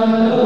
Amen.